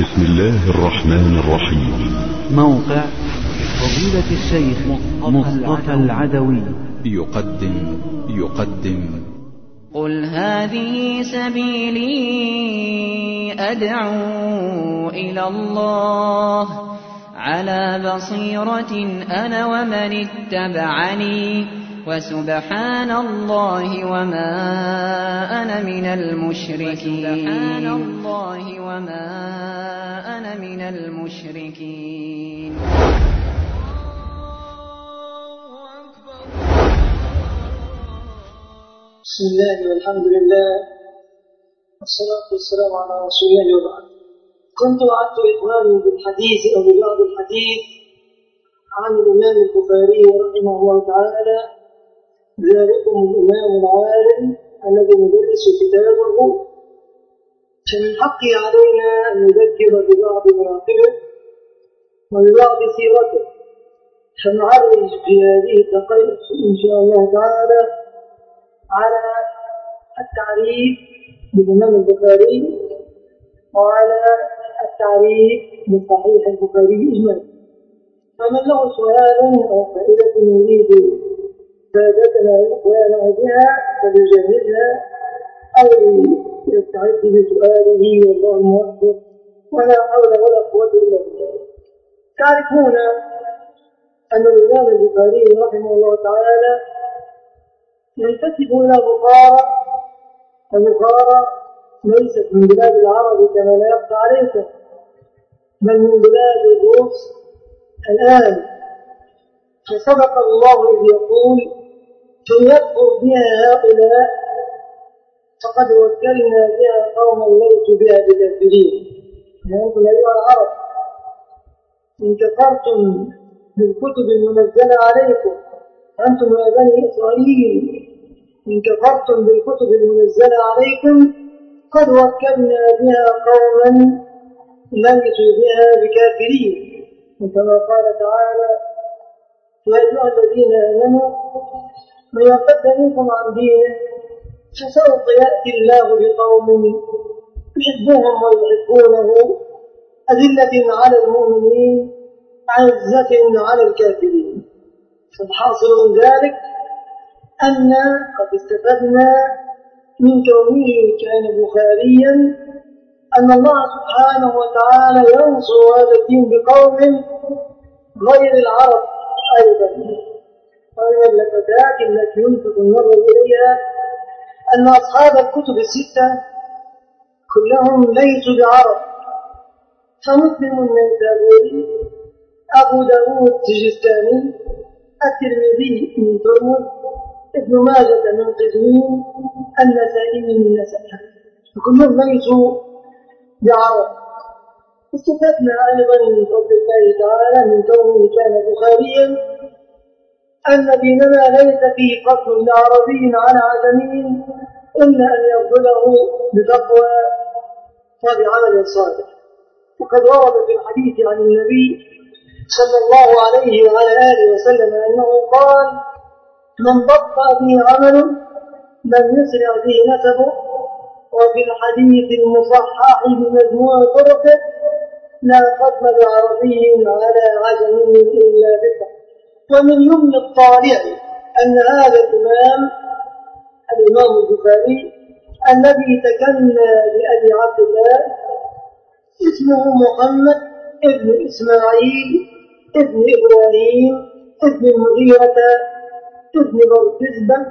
بسم الله الرحمن الرحيم. موقع فضيلة الشيخ مصطفى العدوي. يقدم يقدم. قل هذه سبيلي أدعو إلى الله. على بصيرة أنا ومن اتبعني. وسبحان الله وما أنا من المشركين. سبحان الله وما أنا من المشركين. بسم الله والحمد لله. والصلاة والسلام على رسول الله وبعد. كنت وعدت إخواني بالحديث أو ببعض الحديث عن الإمام البخاري رحمه الله تعالى ذلكم الإمام العالم الذي ندرس كتابه. فمن حقه علينا أن نذكر ببعض مناقبه وببعض سيرته. فنعرج هذه الدقائق إن شاء الله تعالى على التعريف بالإمام البخاري وعلى التعريف بصحيح البخاري إجمالا فمن له سؤال أو فائدة يريد فائدتنا وإخوانه بها فليجهزها أو يستعد بسؤاله والله موفق. ولا حول ولا قوة إلا بالله. تعرفون أن الإمام البخاري رحمه الله تعالى ينتسب إلى بخارى وبخارى ليست من بلاد العرب كما لا يخفى عليكم بل من بلاد الروس الآن. فصدق الله إذ يقول إن يكفر بها هؤلاء فقد وكلنا بها قوما ليسوا بها بكافرين. أنتم أيها العرب إن كفرتم بالكتب المنزلة عليكم أنتم يا بني إسرائيل إن كفرتم بالكتب المنزلة عليكم قد وكلنا بها قوما ليسوا بها بكافرين. وكما قال تعالى يا أيها الذين آمنوا من يرتد منكم عن دينه فسوف يأتي الله بقوم يحبهم ويحبونه أذلة على المؤمنين عزة على الكافرين. فالحاصل من ذلك أن قد استفدنا من كونه كان بخاريا أن الله سبحانه وتعالى ينصر هذا الدين بقوم غير العرب أيضا. ومن اللفتات التي يلفت النظر إليها أن أصحاب الكتب الستة كلهم ليسوا بعرب فمسلم النيسابوري أبو داود السجستاني الترمذي من ترمذ ابن ماجة من قزوين النسائي من نسائي فكلهم ليسوا بعرب. استفدنا أيضا من فضل الله تعالى من كونه كان بخاريا أن ديننا ليس فيه فضل لعربي على عجمي إلا أن يفضله بتقوى. وبعمل صالح وقد ورد في الحديث عن النبي صلى الله عليه وعلى آله وسلم أنه قال من بطأ به عمل لم يسرع به نسبه. وفي الحديث المصحح بمجموع طرقه لا فضل بعربي على عجم إلا بفضل ومن يمن الطالع أن هذا الإمام الإمام البخاري الذي تكنى بأبي عبد الله اسمه محمد ابن إسماعيل ابن إبراهيم ابن المغيرة ابن برجزبة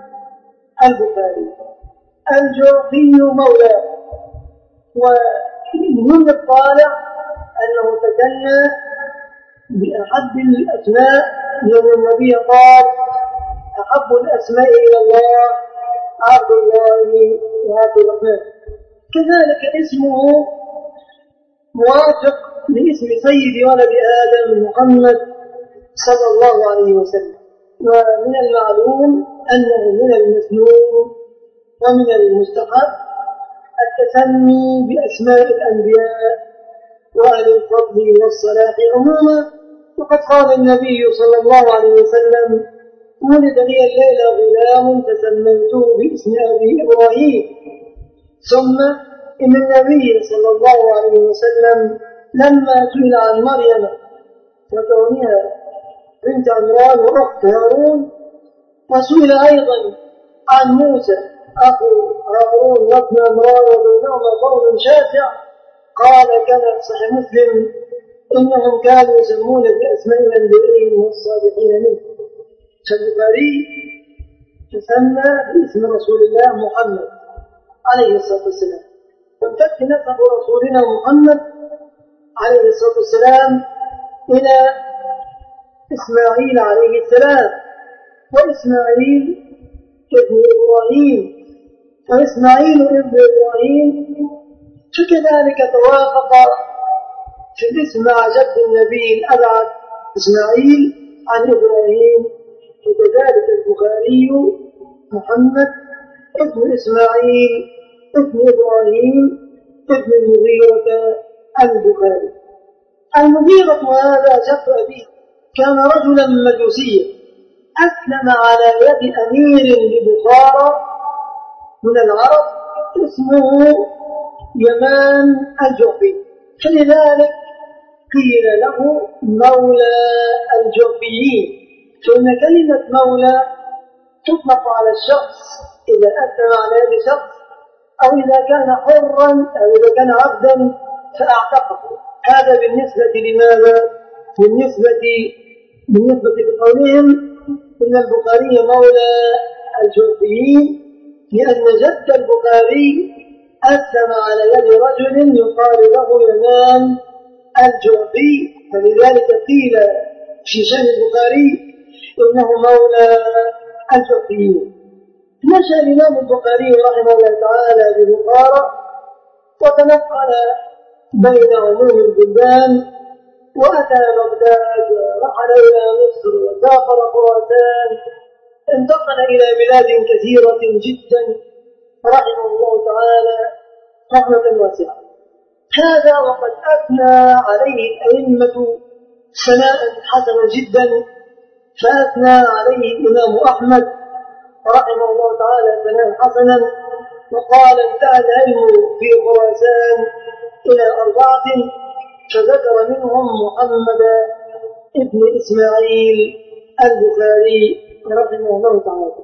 البخاري. الجوفي مولاه ومن الطالع أنه تكنى بأحب الأسماء لأن النبي قال أحب الأسماء إلى الله عبد الله وعبد الرحمن. كذلك اسمه موافق لاسم سيد ولد آدم محمد صلى الله عليه وسلم. ومن المعلوم أنه من المسنون ومن المستحب التسمي بأسماء الأنبياء وأهل الفضل والصلاح عموما. وقد قال النبي صلى الله عليه وسلم ولد لي الليلة غلام فسميته باسم أبي إبراهيم. ثم إن النبي صلى الله عليه وسلم لما سئل عن مريم وكونها بنت عمران وأخت هارون وسئل أيضا عن موسى أخو هارون وابن عمران وبينهما قول شاسع قال كما في صحيح مسلم إنهم كانوا يسمون بأسماء الأنبياء والصالحين منه. فالبخاري تسمى باسم رسول الله محمد عليه الصلاة والسلام. وامتد نسب رسولنا محمد عليه الصلاة والسلام إلى إسماعيل عليه السلام وإسماعيل ابن إبراهيم. وإسماعيل ابن إبراهيم فكذلك توافق الاسم مع جد النبي الأبعد إسماعيل عن إبراهيم وكذلك البخاري محمد ابن إسماعيل ابن إبراهيم ابن المغيرة البخاري. المغيرة هذا جد أبيه كان رجلا مجوسيا أسلم على يد أمير ببخارى من العرب اسمه يمان الجعفي. فلذلك قيل له مولى الجعفيين فإن كلمة مولى تطلق على الشخص إذا أسلم على يد شخص أو إذا كان حرا أو إذا كان عبدا فأعتقه هذا بالنسبة لماذا؟ بالنسبة بالنسبة لقولهم إن البخاري مولى الجوفيين لأن جد البخاري أسلم على يد رجل يقال له يمان الجوفي فلذلك قيل في شأن البخاري إنه مولى الجوفيين نشأ الإمام البخاري رحمه الله تعالى ببخارى وتنقل بين عموم البلدان وأتى بغداد ورحل إلى مصر وسافر خراسان انتقل إلى بلاد كثيرة جدا رحمه الله تعالى رحمة واسعة. هذا وقد أثنى عليه الأئمة ثناء حسنا جدا فأثنى عليه الإمام أحمد رحمه الله تعالى ثناء حسنا وقال انتهى العلم في خراسان إلى أربعة فذكر منهم محمد ابن إسماعيل البخاري رحمه الله تعالى.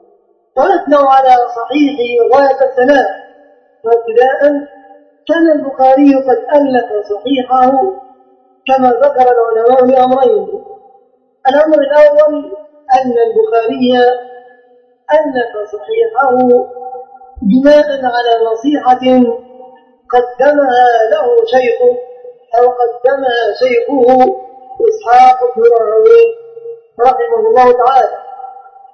وأثنوا على صحيحه غاية الثناء وابتداء كان البخاري قد ألف صحيحه كما ذكر العلماء لأمرين الأمر الأول أن البخاري ألف صحيحه بناء على نصيحة قدمها له شيخه أو قدمها شيخه إسحاق بن راهويه رحمه الله تعالى.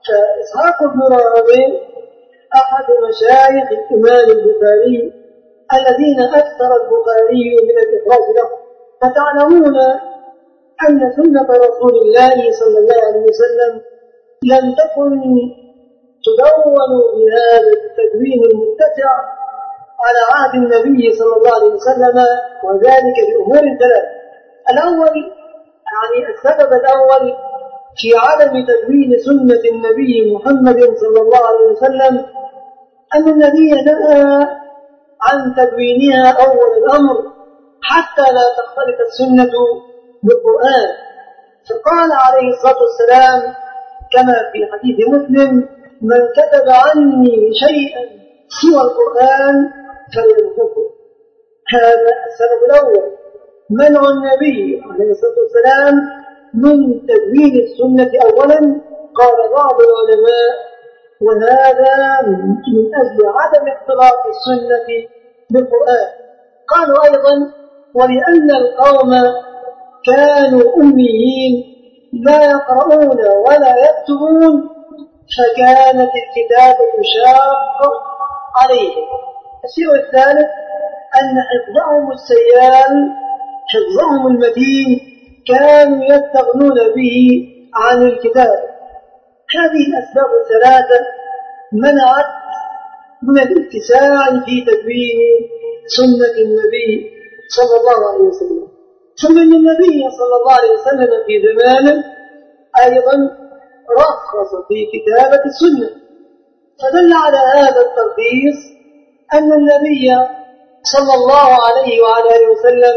فإسحاق بن راهويه أحد مشايخ الإمام البخاري الذين أكثر البخاري من الإخراج له فتعلمون أن سنة رسول الله صلى الله عليه وسلم لم تكن تدون بهذا التدوين المتسع على عهد النبي صلى الله عليه وسلم وذلك بأمور ثلاث الأول يعني السبب الأول في عدم تدوين سنة النبي محمد صلى الله عليه وسلم أن النبي نهى عن تدوينها أول الأمر حتى لا تختلف السنة بالقرآن. فقال عليه الصلاة والسلام كما في حديث مسلم من كتب عني شيئا سوى القرآن فليمسكه هذا السبب الأول. منع النبي عليه الصلاة والسلام من تدوين السنة أولا. قال بعض العلماء وهذا من أجل عدم اختلاط السنة بالقرآن. قالوا أيضا ولأن القوم كانوا أميين لا يقرؤون ولا يكتبون فكانت الكتابة شاقة عليهم. الشيء الثالث أن حفظهم السيال حفظهم المتين كانوا يستغنون به عن الكتاب. هذه الأسباب الثلاثة منعت من الاتساع في تدوين سنة النبي صلى الله عليه وسلم. ثم ان النبي صلى الله عليه وسلم في زمانه أيضا رخص في كتابة السنة. فدل على هذا الترخيص أن النبي صلى الله عليه وعلى آله وسلم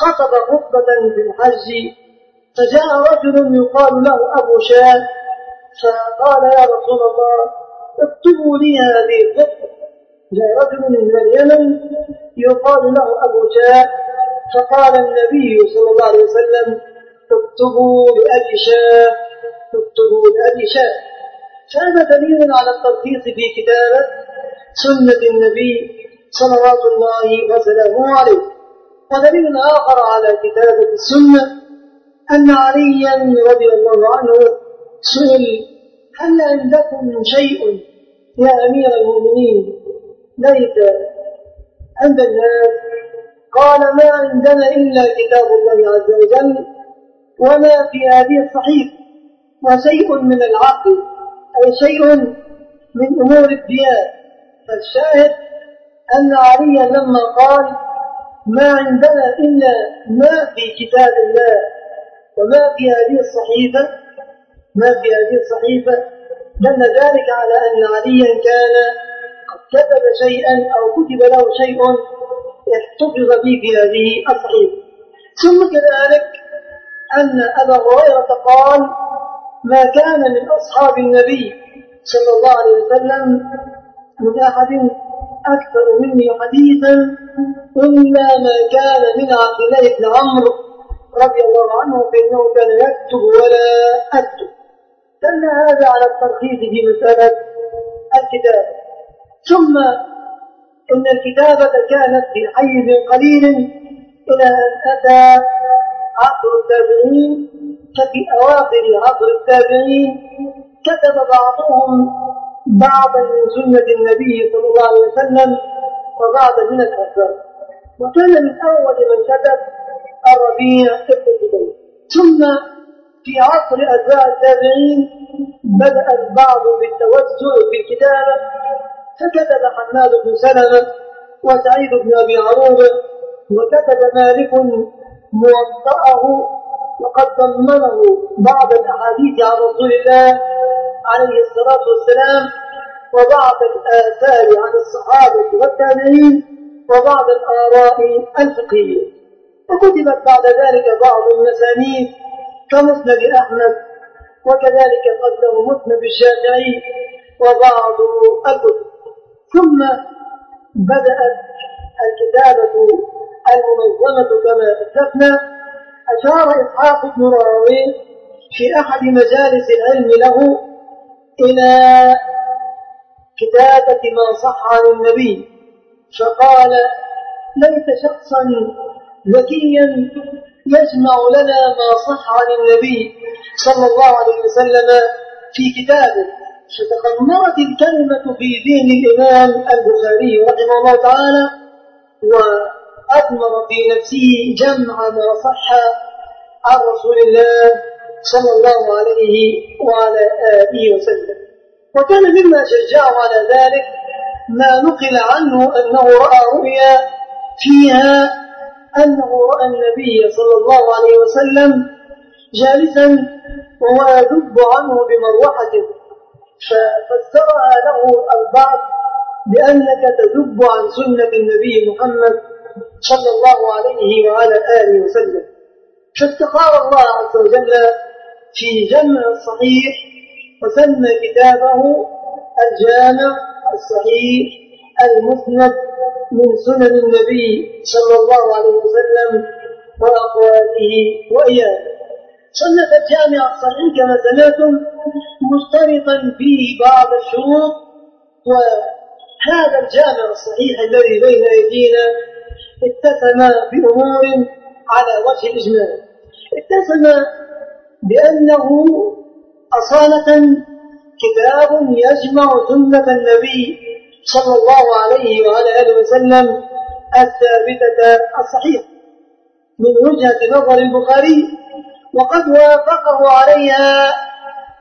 خطب خطبة في الحج. فجاء رجل يقال له أبو شاة فقال يا رسول الله اكتبوا لي هذه الخطبة جاء رجل من اليمن يقال له أبو شاه فقال النبي صلى الله عليه وسلم اكتبوا لأبي شاه اكتبوا لأبي شاه فهذا دليل على الترخيص في كتابة سنة النبي صلوات الله وسلامه عليه. ودليل آخر على كتابة السنة أن عليا رضي الله عنه سئل هل عندكم شيء يا أمير المؤمنين. ليس عند الناس قال ما عندنا إلا كتاب الله عز وجل وما في هذه الصحيفة وشيء من العقل أي شيء من أمور الديان فالشاهد أن عليا لما قال ما عندنا إلا ما في كتاب الله وما في هذه الصحيفة ما في هذه الصحيفة دل ذلك على أن عليا كان قد كتب شيئا أو كتب له شيء احتفظ به في هذه الصحيفة. ثم كذلك أن أبا هريرة قال ما كان من أصحاب النبي صلى الله عليه وسلم من أحد أكثر مني حديثا إلا ما كان من عبد الله بن عمرو رضي الله عنه فإنه كان يكتب ولا أكتب. دل هذا على الترخيص في مسألة الكتابة ثم إن الكتابة كانت في حيز قليل إلى أن أتى عصر التابعين ففي أواخر عصر التابعين كتب بعضهم بعضا من سنة النبي صلى الله عليه وسلم وبعضا من الأثار وكان من أول من كتب الربيع ابن ثم في عصر أتباع التابعين بدأ البعض بالتوسع في الكتابة فكتب حماد بن سلمة وسعيد بن أبي عروبة وكتب مالك موطأه وقد ضمنه بعض الأحاديث عن رسول الله عليه الصلاة والسلام وبعض الآثار عن الصحابة والتابعين وبعض الآراء الفقهية. وكتبت بعد ذلك بعض المسانيد كمسند أحمد وكذلك قبله مسند الشافعي وبعض الكتب ثم بدأت الكتابة المنظمة كما أسلفنا أشار إسحاق بن راوي في أحد مجالس العلم له إلى كتابة ما صح عن النبي فقال ليس شخصا ذكيا يجمع لنا ما صح عن النبي صلى الله عليه وسلم في كتابه. فتخمرت الكلمة في ذهن الإمام البخاري رحمه الله تعالى وأثمر في نفسه جمع ما صح عن رسول الله صلى الله عليه وعلى آله وسلم. وكان مما شجعه على ذلك ما نقل عنه أنه رأى رؤيا فيها أنه رأى النبي صلى الله عليه وسلم جالسا وهو يذب عنه بمروحته ففسرها له البعض بأنك تذب عن سنة النبي محمد صلى الله عليه وعلى آله وسلم. فاستخار الله عز وجل في جمع الصحيح وسمى كتابه الجامع الصحيح المسند من سنن النبي صلى الله عليه وسلم وأقواله وإياه صنف الجامع الصحيح كما سمعتم مشترطا فيه بعض الشروط وهذا الجامع الصحيح الذي بين أيدينا اتسم بأمور على وجه الإجمال اتسم بأنه أصالة كتاب يجمع سنة النبي صلى الله عليه وعلى آله وسلم الثابتة الصحيحة. من وجهة نظر البخاري وقد وافقه عليها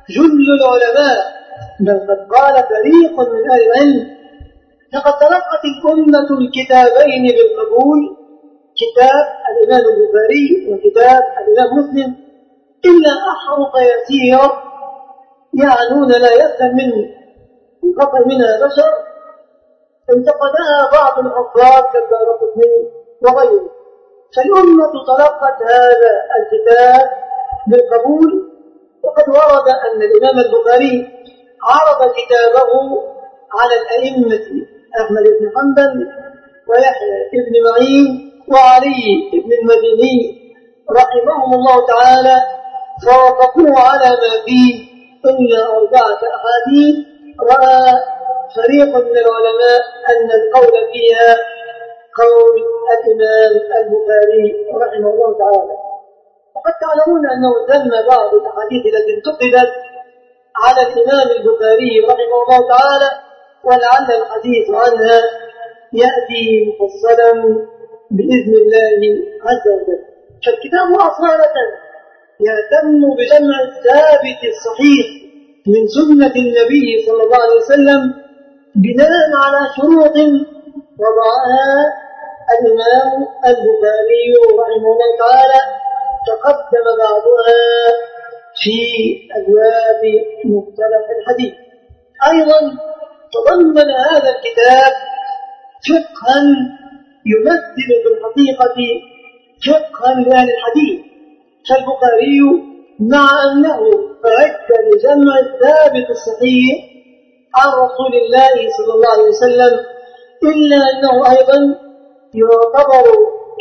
جل العلماء بل قد قال فريق من أهل العلم لقد تلقت الأمة الكتابين بالقبول كتاب الإمام البخاري وكتاب الإمام مسلم إلا أحرق يسير يعنون لا يفهم منه انقطع منها بشر انتقدها بعض الحفاظ كالدارقطني وغيره. فالأمة تلقت هذا الكتاب بالقبول وقد ورد أن الإمام البخاري عرض كتابه على الأئمة أحمد بن حنبل ويحيى بن معين وعلي بن المديني رحمهم الله تعالى فوقفوه على ما فيه إلا أربعة أحاديث رأى فريق من العلماء أن القول فيها قول الإمام البخاري رحمه الله تعالى. وقد تعلمون أنه ذم بعض الأحاديث التي انتقدت على الإمام البخاري رحمه الله تعالى ولعل الحديث عنها يأتي مفصلا بإذن الله عز وجل. فالكتاب أصالة يهتم بجمع الثابت الصحيح من سنة النبي صلى الله عليه وسلم بناء على شروط وضعها الإمام البخاري رحمه الله تعالى تقدم بعضها في أبواب مختلف الحديث. أيضا تضمن هذا الكتاب فقها يمثل في الحقيقة فقها لأهل الحديث. فالبخاري مع أنه أعد لجمع الثابت الصحيح عن رسول الله صلى الله عليه وسلم إلا أنه أيضا يعتبر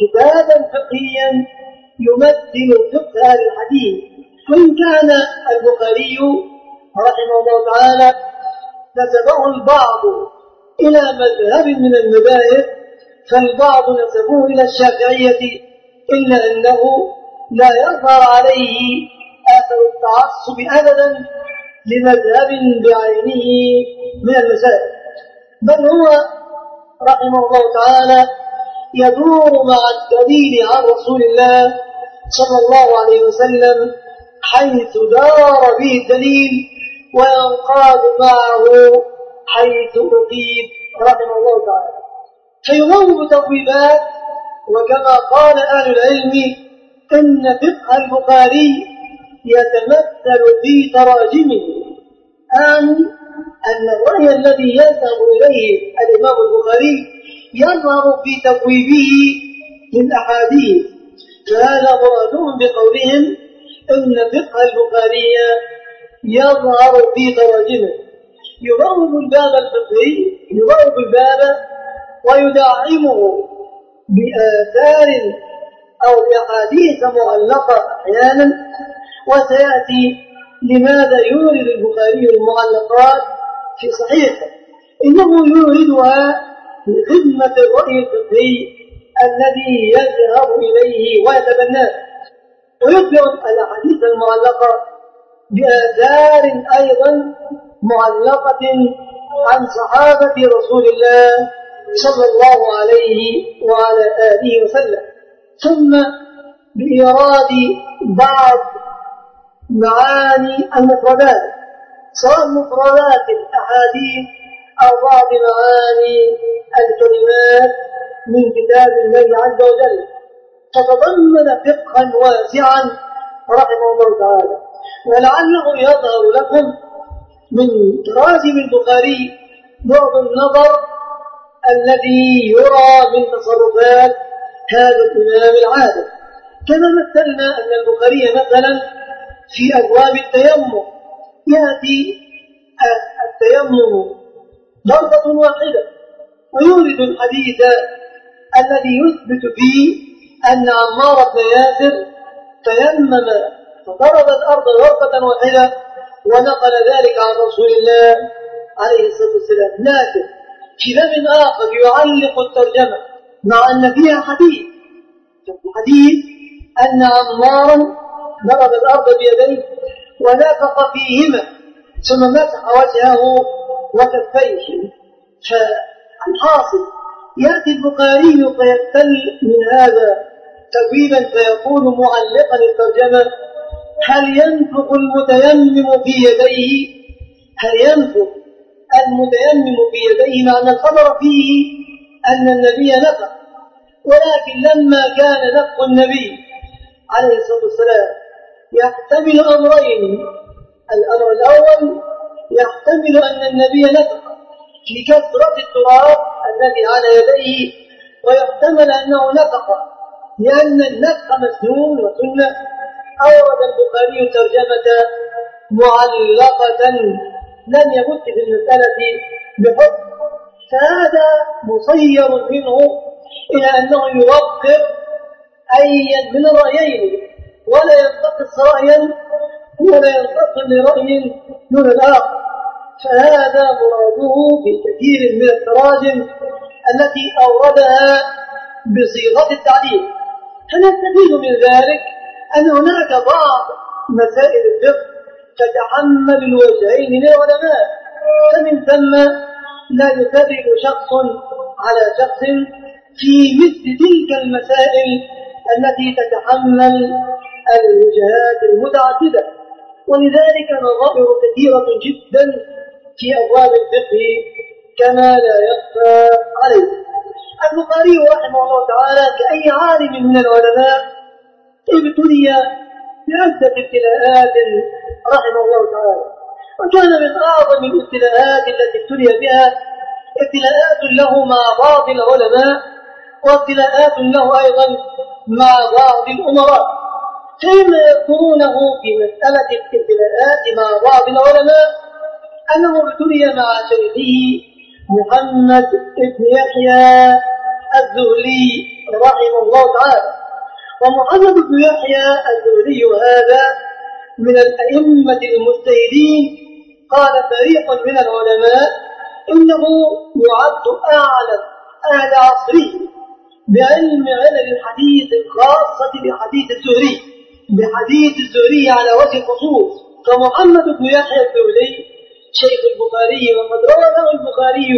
كتابا فقهيا يمثل فقه أهل الحديث. وإن كان البخاري رحمه الله تعالى نسبه البعض إلى مذهب من المذاهب فالبعض نسبوه إلى الشافعية إلا أنه لا يظهر عليه آثر التعصب أبدا. لمذهب بعينه من المسائل. بل هو رحمه الله تعالى يدور مع الدليل عن رسول الله صلى الله عليه وسلم حيث دار به الدليل وينقاد معه حيث أقيم رحمه الله تعالى. فيوم تبويبات وكما قال أهل العلم إن فقه البخاري يتمثل في تراجمه. أن أن الرأي الذي يذهب إليه الإمام البخاري يظهر في تبويبه للأحاديث فهذا مرادهم بقولهم إن فقه البخاري يظهر في تراجمه. يبوب الباب الفقهي يبوب الباب ويدعمه بآثار أو بأحاديث معلقة أحيانا. وسيأتي لماذا يورد البخاري المعلقات في صحيحه إنه يوردها لخدمة الرأي الفقهي الذي يذهب إليه ويتبناه. ويخبر الأحاديث المعلقة بآثار أيضا معلقة عن صحابة رسول الله صلى الله عليه وعلى آله وسلم. ثم بإيراد بعض معاني المفردات سواء مفردات الأحاديث أو بعض معاني الكلمات من كتاب الله عز وجل. فتضمن فقها واسعا رحمه الله تعالى. ولعله يظهر لكم من تراجم البخاري بعض النظر الذي يرى من تصرفات هذا الإمام العادل. كما مثلنا أن البخاري مثلا في أبواب التيمم. يأتي التيمم ضربة واحدة ويورد الحديث الذي يثبت فيه أن عمار بن ياسر تيمم فضرب الأرض ضربة واحدة ونقل ذلك عن رسول الله عليه الصلاة والسلام. لكن في باب آخر يعلق الترجمة مع أن فيها حديث. الحديث أن عمارا ضرب الأرض بيديه ونفق فيهما ثم مسح وجهه وكفيه. فالحاصل يأتي البخاري فيبتل من هذا تبويبا فيكون معلقا الترجمة هل ينفق المتيمم في يديه؟ هل ينفق المتيمم في يديه؟ مع أن الخبر فيه أن النبي نفق ولكن لما كان نفق النبي عليه الصلاة والسلام يحتمل أمرين. الأمر الأول يحتمل أن النبي نفق لكثرة التراب الذي على يديه ويحتمل أنه نفق لأن النسخ مسنون وسنة. أورد البخاري ترجمة معلقة لم يمت في المسألة بحكم فهذا مصير منه إلى أنه يوقر أيا من الرأيين. ولا ينتقص رأيا ولا ينتقل لرأي دون الآخر. فهذا مراده في كثير من التراجم التي أوردها بصيغة التعليل فنستفيد من ذلك أن هناك بعض مسائل الفقه تتحمل الوجهين للعلماء فمن ثم لا يفرق شخص على شخص في مثل تلك المسائل التي تتحمل الوجهات المتعددة. ولذلك نظائر كثيرة جدا في أبواب الفقه كما لا يخفى عليه. البخاري رحمه الله تعالى كأي عالم من العلماء ابتلي بعدة ابتلاءات رحمه الله تعالى. وكان من أعظم الابتلاءات التي ابتلي بها ابتلاءات له مع بعض العلماء وابتلاءات له أيضا مع بعض الأمراء. كما يذكرونه في مسألة الابتلاءات مع بعض العلماء أنه ابتلي مع شيخه محمد بن يحيى الزهري رحمه الله تعالى. ومحمد بن يحيى الزهري هذا من الأئمة المجتهدين. قال فريق من العلماء إنه يعد أعلم أهل عصره بعلم علل الحديث الخاصة بحديث الزهري. بحديث الزهري على وجه الخصوص فمحمد بن يحيى الزهري شيخ البخاري وقد روى له البخاري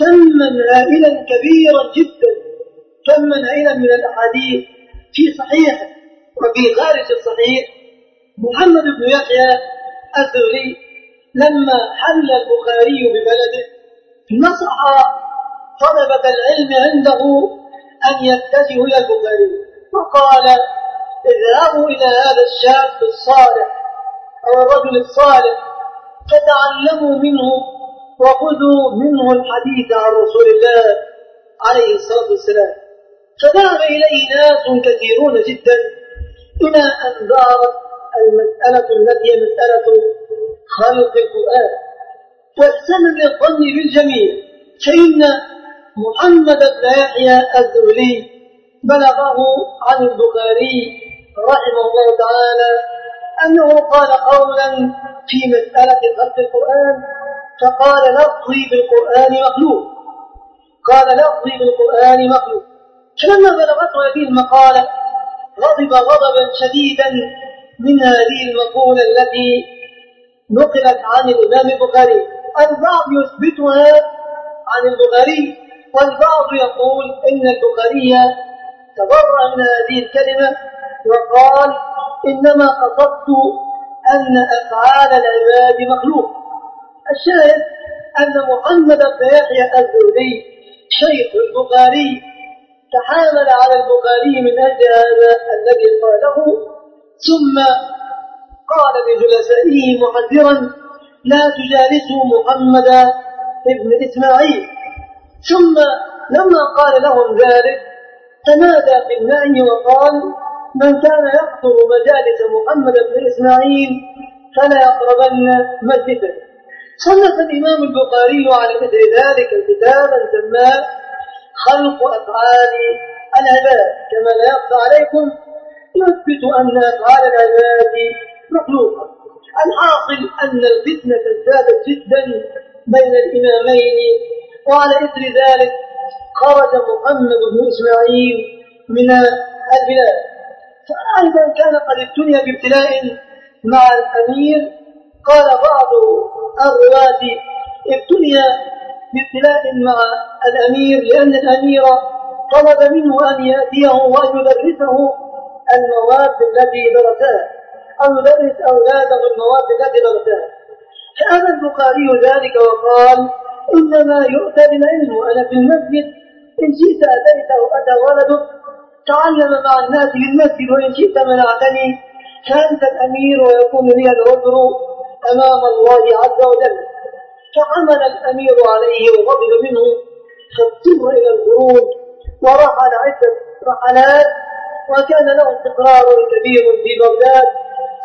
كما هائلا كبيرا جدا كما هائلا من الأحاديث في صحيح وفي خارج الصحيح. محمد بن يحيى الزهري لما حل البخاري ببلده نصح طلبة العلم عنده أن يتجهوا إلى البخاري وقال اذهبوا إلى هذا الشاب الصالح أو الرجل الصالح فتعلموا منه وخذوا منه الحديث عن رسول الله عليه الصلاة والسلام. فذهب إليه ناس كثيرون جدا إلى أن دارت المسألة التي هي مسألة خلق القرآن. واحسن للظن بالجميع فإن محمد بن يحيى الزهري بلغه عن البخاري رحمه الله تعالى أنه قال قولا في مسألة خلق القرآن فقال لفظي بالقرآن مخلوق. قال لفظي بالقرآن مخلوق. فلما بلغته هذه المقالة غضب غضبا شديدا من هذه المقولة التي نقلت عن الإمام البخاري. البعض يثبتها عن البخاري والبعض يقول إن البخاري تبرأ من هذه الكلمة وقال إنما قصدت أن أفعال العباد مخلوق. الشاهد أن محمد بن يحيى الزهري شيخ البخاري تحامل على البخاري من أجل هذا الذي قاله ثم قال لجلسائه محذرا لا تجالسوا محمد ابن إسماعيل. ثم لما قال لهم ذلك تنادى في النهي وقال من كان يحضر مجالس محمد بن إسماعيل فلا يقربن مسجدا صنف الإمام البخاري على مثل ذلك كتابا سماه خلق أفعال العباد. كما لا يخفى عليكم يثبت أن أفعال العباد مخلوقة. الحاصل أن الفتنة ازدادت جدا بين الإمامين وعلى إثر ذلك خرج محمد بن إسماعيل من البلاد. فأيضا كان قد ابتلي بابتلاء مع الأمير. قال بعض الرواة ابتلي بابتلاء مع الأمير لأن الأمير طلب منه أن يأتيه وأن يدرسه المواد التي درسها أو يدرس أولاده المواد التي درسها فأبى البخاري ذلك وقال إنما يؤتى بالعلم وأنا في المسجد إن شئت أتيت أو أتى ولدك؟ تعلم مع الناس في المسجد وإن شئت منعتني. فأنت الأمير ويكون لي العذر أمام الله عز وجل. فعمل الأمير عليه وغضب منه فاضطر إلى الخروج ورحل عدة رحلات وكان له استقرار كبير في بغداد.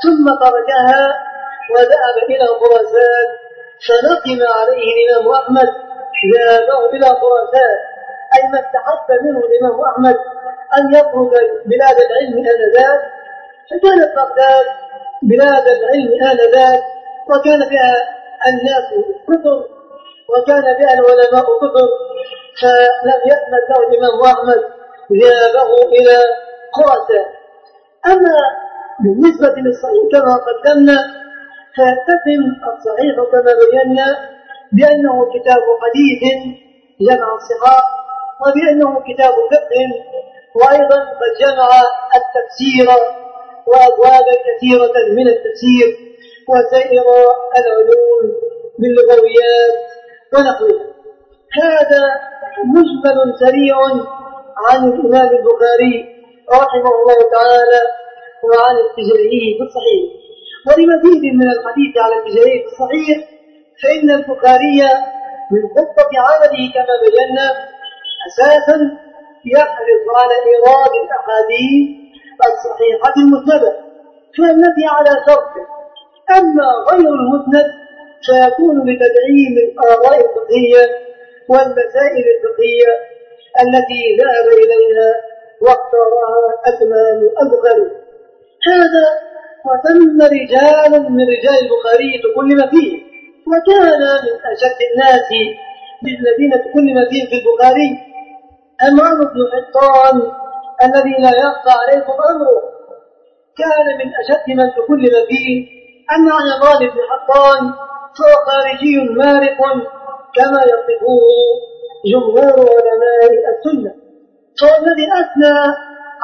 ثم تركها وذهب إلى خراسان فنقم عليه الإمام أحمد. ذهابه إلى خراسان أي ما استحق منه الإمام أحمد. أن يترك بلاد العلم آنذاك فكانت بغداد بلاد العلم آنذاك وكان فيها الناس كثر وكان فيها العلماء كثر فلم يثبت له الإمام أحمد ذهابه إلى خراسان أما بالنسبة للصحيح كما قدمنا فيتسم الصحيح كما بينا بأنه كتاب حديث جمع الصحاح وبأنه كتاب فقه وأيضا قد جمع التفسير وأبوابا كثيرة من التفسير وسائر العلوم باللغويات ونحوها. هذا مجمل سريع عن الإمام البخاري رحمه الله تعالى وعن اتجاهه في الصحيح. ولمزيد من الحديث على اتجاهه في الصحيح فإن البخاري من خطة عمله كما بينا أساسا يحرص على إيراد الأحاديث الصحيحة المسندة فالتي على شرطه أما غير المسند فيكون بتدعيم الآراء الفقهية والمسائل الفقهية التي ذهب إليها واختارها الإمام البخاري هذا وثم رجال من رجال البخاري تكلم فيه. وكان من أشد الناس الذين تكلم فيهم في البخاري. عمران بن حطان الذي لا يخفى عليكم أمره. كان من أشد من تكلم فيه أن عمران بن حطان فهو خارجي مارق كما يصفه جمهور علماء السنة. فهو الذي أثنى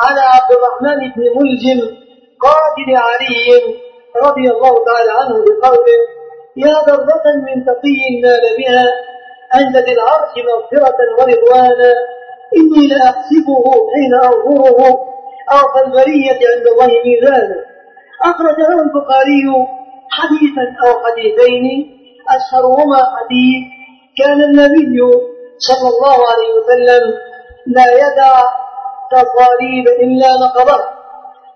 على عبد الرحمن بن ملجم قاتل علي رضي الله تعالى عنه بقوله يا ذرة من تقي نال بها عند ذي العرش مغفرة ورضوانا إني لأحسبه حين أنظره. أعطى البرية عند الله ميزانا أخرج له البخاري حديثا أو حديثين. أشهرهما حديث. كان النبي صلى الله عليه وسلم لا يدع تصاريب إلا نقضت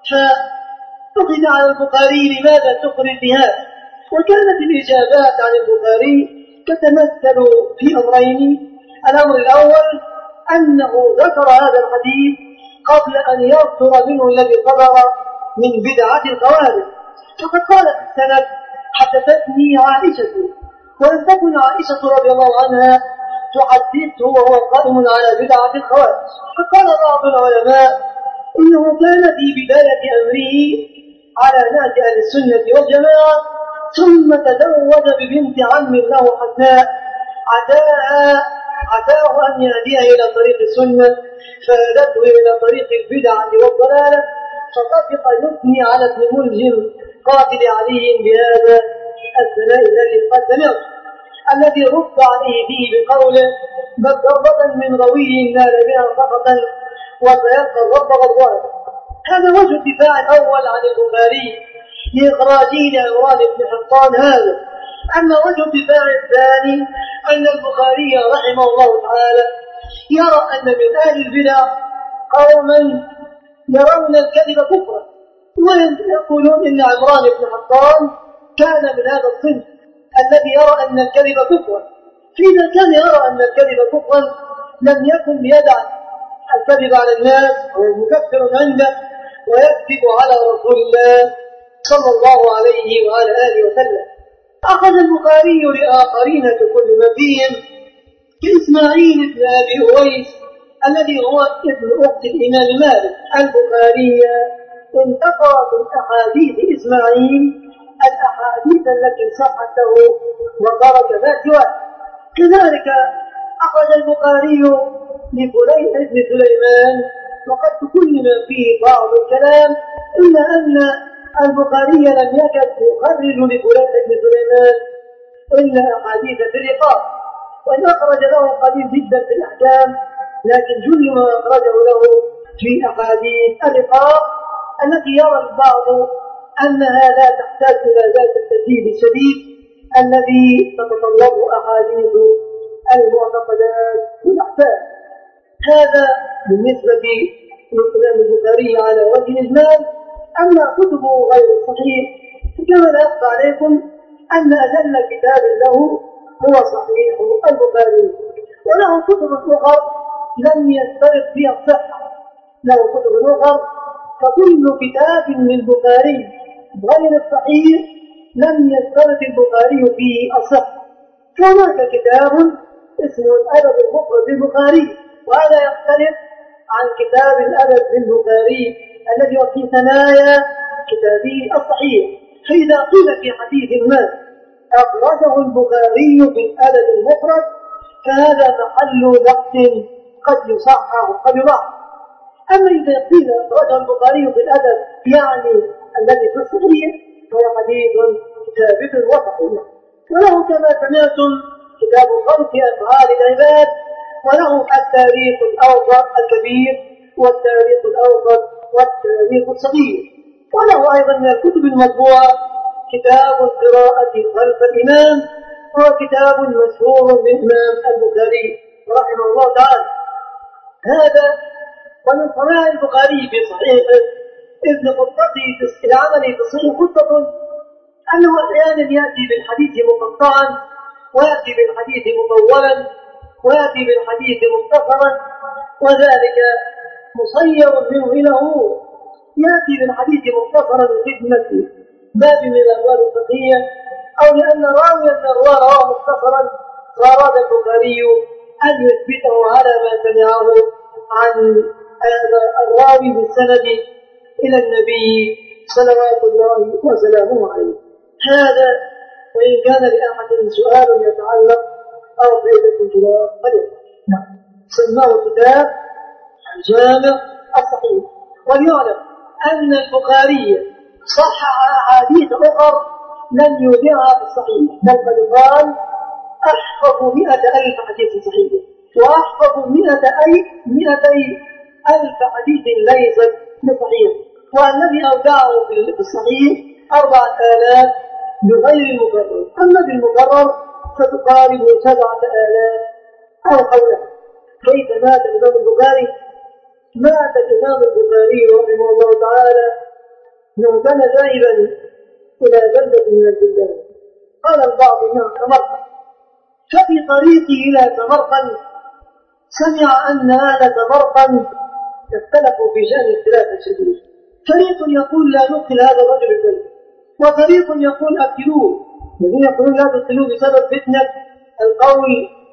فأخذ على البخاري لماذا تخرج بهذا وكانت الإجابات عن البخاري تتمثل في أمرين. الأمر الأول أنه ذكر هذا الحديث قبل أن يصدر منه الذي صدر من بدعة الخوارج. فقد قال في السند حدثتني عائشة. ولم تكن عائشة رضي الله عنها تحدثه وهو قائم على بدعة الخوارج. فقال بعض العلماء إنه كان في بداية أمره على نهج أهل السنة والجماعة ثم تزوج ببنت عم له حسناء عتاها عتاه أن يهديها إلى طريق السنة فادته إلى طريق البدعة والضلالة فطفق يثني على ابن ملجم قاتل علي بهذا الثناء الذي قد سمعت الذي رد عليه فيه بقوله بل ضربة من روي نال بها فقطا وسيلقى الرب غضبان هذا وجه الدفاع الأول عن البخاري لإخراجه لعمران بن حطان هذا. أما وجه الدفاع الثاني أن البخاري رحمه الله تعالى يرى أن من أهل البدع قوما يرون الكذب كفرا ويقولون إن عمران بن حطان كان من هذا الصنف الذي يرى أن الكذب كفرا. فإذا كان يرى أن الكذب كفرا لم يكن يدع الكذب على الناس وهو مكفر عنده ويكذب على رسول الله صلى الله عليه وعلى آله وسلم. أخذ البخاري لآخرين كل ما فيهم كإسماعيل بن أبي أويس الذي هو ابن أخت الإمام مالك. البخاري انتقى من أحاديث إسماعيل الأحاديث التي صحت له وخرج ذات واحد كذلك أخذ البخاري لفليح بن سليمان وقد تكلم فيه بعض الكلام إلا أن البخاري لم يكد يخرج لفليح بن سليمان إلا أحاديث في الرقاب وإن أخرج له قليل جدا في الأحكام لكن جل ما أخرجه له في أحاديث الرقاب التي يرى البعض أنها لا تحتاج إلى ذات الترتيب الشديد الذي تتطلبه أحاديث المعتقدات والأحكام هذا بالنسبة للإمام البخاري على وجه الإجمال. أما كتبه غير الصحيح فكما لا يخفى عليكم أن أجل كتاب له هو صحيح البخاري. وله كتب أخرى لم يشترط فيها الصحة. له كتب أخرى فكل كتاب للبخاري غير الصحيح لم يشترط البخاري فيه الصحة. فهناك كتاب اسمه الأدب المفرد للبخاري وهذا يختلف عن كتاب الأدب للبخاري. الذي هو في ثنايا كتابه الصحيح. فإذا قيل في حديث ما أخرجه البخاري في الأدب المفرد فهذا محل بحث قد يصحح وقد يضعف أما إذا قيل أخرجه البخاري في الأدب يعني الذي في الصحيح فهو حديث ثابت وصحيح. وله كما سمعتم كتاب خلق أفعال العباد وله التاريخ الأوسط الكبير والتاريخ الأوسط والتاريخ الصغير وله أيضا من الكتب المطبوعة كتاب القراءة خلف الإمام وهو كتاب مشهور للإمام البخاري رحمه الله تعالى. هذا ومن صناع البخاري في صحيحه ابن خطته في العمل في الصحيح خطة أنه أحيانا يأتي بالحديث مقطعا ويأتي بالحديث مطولا ويأتي بالحديث مختصرا وذلك مصير منه إلى هو. يأتي بالحديث مختصرا لخدمة باب من الأبواب الفقهية أو لأن راويا من الرواة رواه مختصرا. فأراد البخاري أن يثبته على ما سمعه عن الراوي بالسند إلى النبي صلوات الله وسلامه عليه. هذا وإن كان لأحد سؤال يتعلق أو فائدة الجواب فليس نعم. سماه كتاب الجامع الصحيح. وليعلم أن البخاري صحح أحاديث أخر لم يودعها في الصحيح. بل قد قال أحفظ مئة ألف حديث صحيح. وأحفظ مئة أي مئتي ألف حديث ليست بصحيح. والذي أودعه في الصحيح أربعة آلاف بغير المكرر أما بالمكرر فتقارب سبعة آلاف أو حولها كيف مات الإمام البخاري؟ مات الإمام البخاري رحمه الله تعالى انه كان ذاهبا إلى بلدة من البلدان. قال البعض انها سمرقند ففي طريقه إلى سمرقند سمع أن أهل سمرقند اختلفوا في شأن اختلافا شديدا فريق يقول لا نقتل هذا الرجل البلد وفريق يقول أقتلوه. الذين يقولون لا تقتلوه بسبب فتنة القول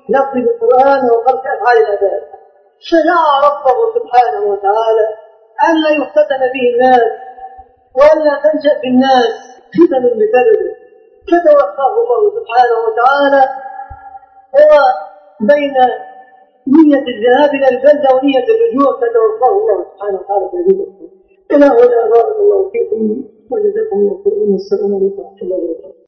لفظ بالقران وخلق أفعال العباد فدعا ربه سبحانه وتعالى الا يفتتن به الناس والا تنشأ في الناس فتن بسببه فتوفاه الله سبحانه وتعالى هو بين نية الذهاب إلى البلدة ونية الرجوع. فتوفاه الله سبحانه وتعالى في هذه إلى هنا بارك الله فيكم وجزاكم الله خيرا. السلام عليكم ورحمة الله وبركاته.